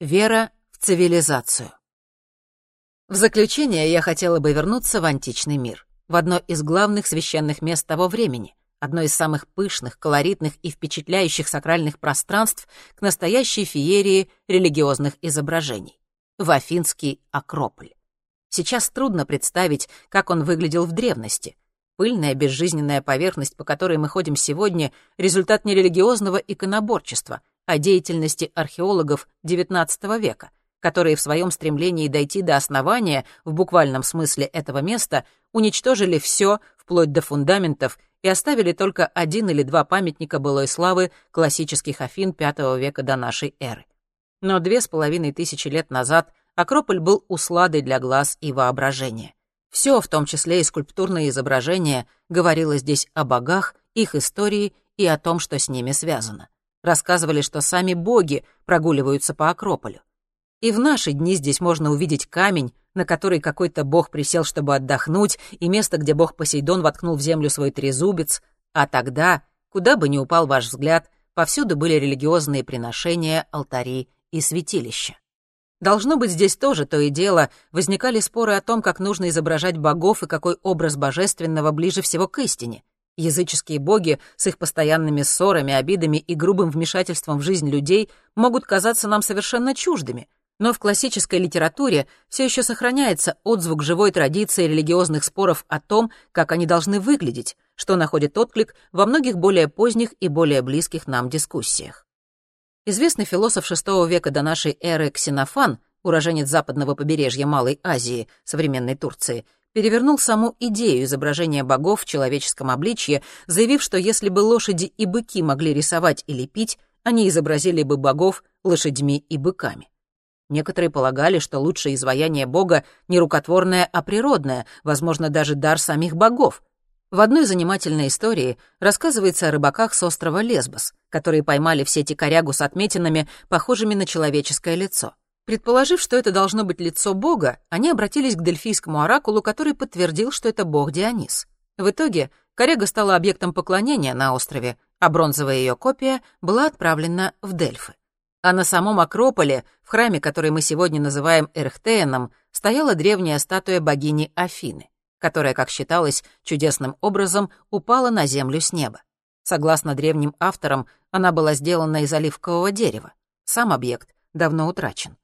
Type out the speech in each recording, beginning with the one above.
Вера в цивилизацию. В заключение я хотела бы вернуться в античный мир, в одно из главных священных мест того времени, одно из самых пышных, колоритных и впечатляющих сакральных пространств к настоящей феерии религиозных изображений — в Афинский Акрополь. Сейчас трудно представить, как он выглядел в древности. Пыльная безжизненная поверхность, по которой мы ходим сегодня, — результат не религиозного иконоборчества — о деятельности археологов XIX века, которые в своем стремлении дойти до основания, в буквальном смысле этого места, уничтожили все, вплоть до фундаментов, и оставили только один или два памятника былой славы классических Афин V века до нашей эры. Но две с половиной тысячи лет назад Акрополь был усладой для глаз и воображения. Все, в том числе и скульптурные изображения, говорило здесь о богах, их истории и о том, что с ними связано. Рассказывали, что сами боги прогуливаются по Акрополю. И в наши дни здесь можно увидеть камень, на который какой-то бог присел, чтобы отдохнуть, и место, где бог Посейдон воткнул в землю свой трезубец. А тогда, куда бы ни упал ваш взгляд, повсюду были религиозные приношения, алтари и святилища. Должно быть, здесь тоже то и дело возникали споры о том, как нужно изображать богов и какой образ божественного ближе всего к истине — Языческие боги с их постоянными ссорами, обидами и грубым вмешательством в жизнь людей могут казаться нам совершенно чуждыми, но в классической литературе все еще сохраняется отзвук живой традиции религиозных споров о том, как они должны выглядеть, что находит отклик во многих более поздних и более близких нам дискуссиях. Известный философ VI века до нашей эры Ксенофан, уроженец западного побережья Малой Азии, современной Турции, перевернул саму идею изображения богов в человеческом обличье, заявив, что если бы лошади и быки могли рисовать и лепить, они изобразили бы богов лошадьми и быками. Некоторые полагали, что лучшее изваяние бога не рукотворное, а природное, возможно, даже дар самих богов. В одной занимательной истории рассказывается о рыбаках с острова Лесбос, которые поймали в сети корягу с отметинами, похожими на человеческое лицо. Предположив, что это должно быть лицо бога, они обратились к дельфийскому оракулу, который подтвердил, что это бог Дионис. В итоге Корега стала объектом поклонения на острове, а бронзовая ее копия была отправлена в Дельфы. А на самом Акрополе, в храме, который мы сегодня называем Эрхтеаном, стояла древняя статуя богини Афины, которая, как считалось, чудесным образом упала на землю с неба. Согласно древним авторам, она была сделана из оливкового дерева. Сам объект давно утрачен.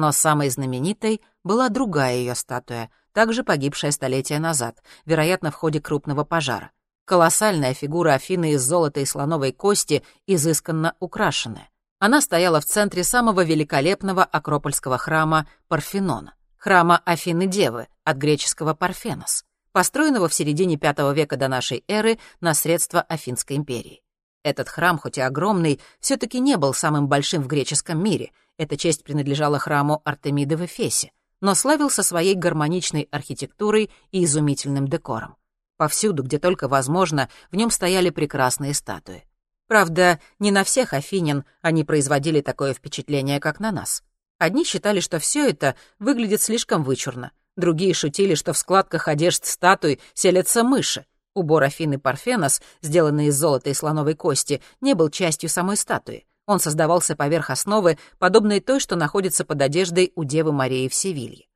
Но самой знаменитой была другая ее статуя, также погибшая столетия назад, вероятно, в ходе крупного пожара. Колоссальная фигура Афины из золота и слоновой кости, изысканно украшенная. Она стояла в центре самого великолепного акропольского храма Парфенона, храма Афины-Девы, от греческого «Парфенос», построенного в середине V века до нашей эры на средства Афинской империи. Этот храм, хоть и огромный, все таки не был самым большим в греческом мире — эта честь принадлежала храму Артемиды в Эфесе, но славился своей гармоничной архитектурой и изумительным декором. Повсюду, где только возможно, в нем стояли прекрасные статуи. Правда, не на всех афинян они производили такое впечатление, как на нас. Одни считали, что все это выглядит слишком вычурно, другие шутили, что в складках одежд статуй селятся мыши. Убор Афины Парфенос, сделанный из золота и слоновой кости, не был частью самой статуи. Он создавался поверх основы, подобной той, что находится под одеждой у Девы Марии в Севилье.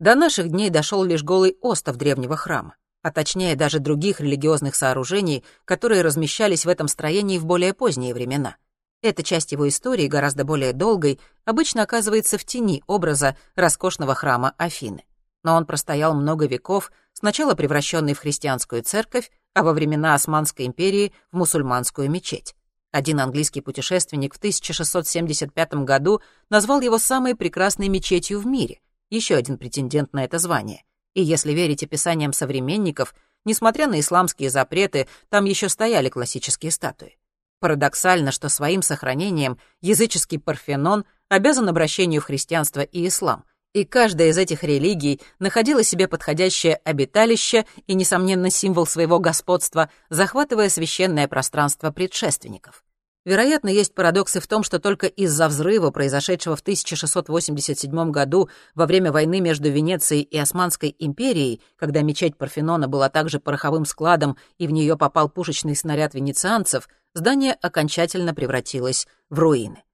До наших дней дошел лишь голый остов древнего храма, а точнее даже других религиозных сооружений, которые размещались в этом строении в более поздние времена. Эта часть его истории, гораздо более долгой, обычно оказывается в тени образа роскошного храма Афины. Но он простоял много веков, сначала превращенный в христианскую церковь, а во времена Османской империи — в мусульманскую мечеть. Один английский путешественник в 1675 году назвал его самой прекрасной мечетью в мире, еще один претендент на это звание. И если верить описаниям современников, несмотря на исламские запреты, там еще стояли классические статуи. Парадоксально, что своим сохранением языческий Парфенон обязан обращению в христианство и ислам, и каждая из этих религий находила себе подходящее обиталище и, несомненно, символ своего господства, захватывая священное пространство предшественников. Вероятно, есть парадоксы в том, что только из-за взрыва, произошедшего в 1687 году во время войны между Венецией и Османской империей, когда мечеть Парфенона была также пороховым складом и в нее попал пушечный снаряд венецианцев, здание окончательно превратилось в руины.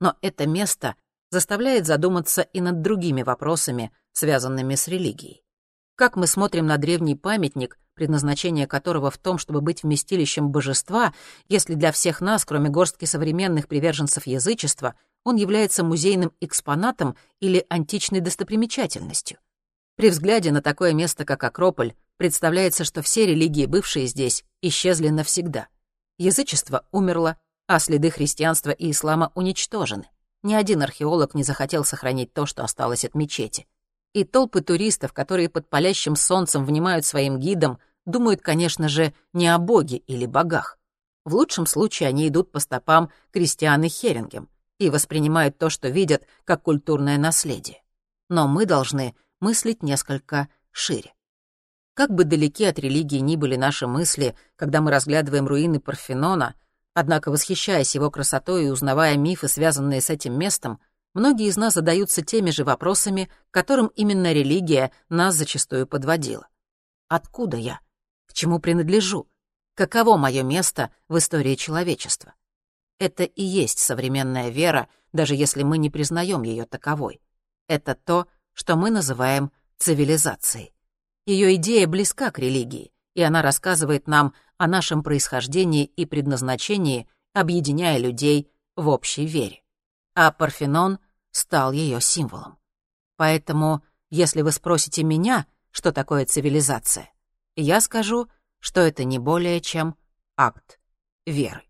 Но это место заставляет задуматься и над другими вопросами, связанными с религией. Как мы смотрим на древний памятник, предназначение которого в том, чтобы быть вместилищем божества, если для всех нас, кроме горстки современных приверженцев язычества, он является музейным экспонатом или античной достопримечательностью. При взгляде на такое место, как Акрополь, представляется, что все религии, бывшие здесь, исчезли навсегда. Язычество умерло, а следы христианства и ислама уничтожены. Ни один археолог не захотел сохранить то, что осталось от мечети. И толпы туристов, которые под палящим солнцем внимают своим гидам, думают, конечно же, не о боге или богах. В лучшем случае они идут по стопам Кристианы Херингем и воспринимают то, что видят, как культурное наследие. Но мы должны мыслить несколько шире. Как бы далеки от религии ни были наши мысли, когда мы разглядываем руины Парфенона, однако, восхищаясь его красотой и узнавая мифы, связанные с этим местом, многие из нас задаются теми же вопросами, которым именно религия нас зачастую подводила. Откуда я? К чему принадлежу? Каково мое место в истории человечества? Это и есть современная вера, даже если мы не признаем ее таковой. Это то, что мы называем цивилизацией. Ее идея близка к религии, и она рассказывает нам о нашем происхождении и предназначении, объединяя людей в общей вере а Парфенон стал ее символом. Поэтому, если вы спросите меня, что такое цивилизация, я скажу, что это не более чем акт веры.